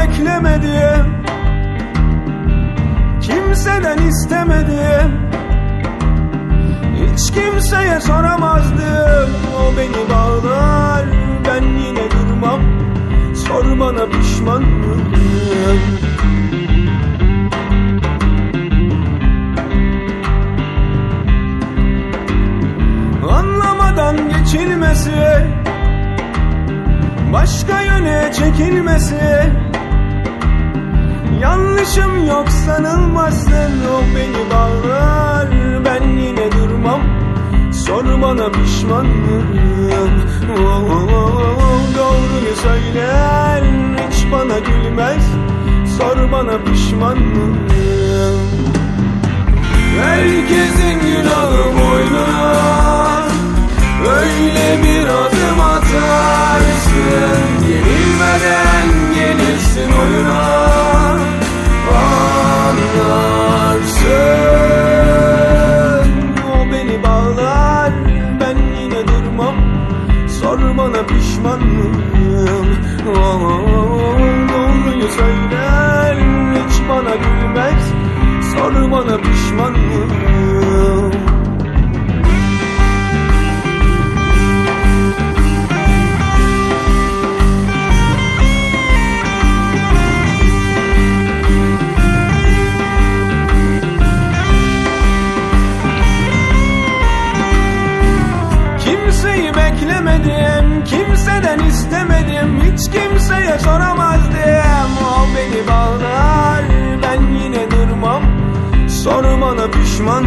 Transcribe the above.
beklemedim Kimseden istemedim Hiç kimseye soramazdım. O beni bağlar Ben yine durmam Sor bana pişman mıyım Anlamadan geçilmesi Başka yöne çekilmesi Yanlışım yok sanılmasın O beni bağlar. Ben yine durmam. Sor bana pişman mıyım oh, oh, oh, Doğruyu söyler. Hiç bana gülmez. Sor bana pişman mıyım Herkesin günahı boynuna Sor bana pişman mıyım oh, Doğruyu söyler Hiç bana gülmez kimseye soramazdım. O beni bağlar, ben yine durmam. Sor bana pişman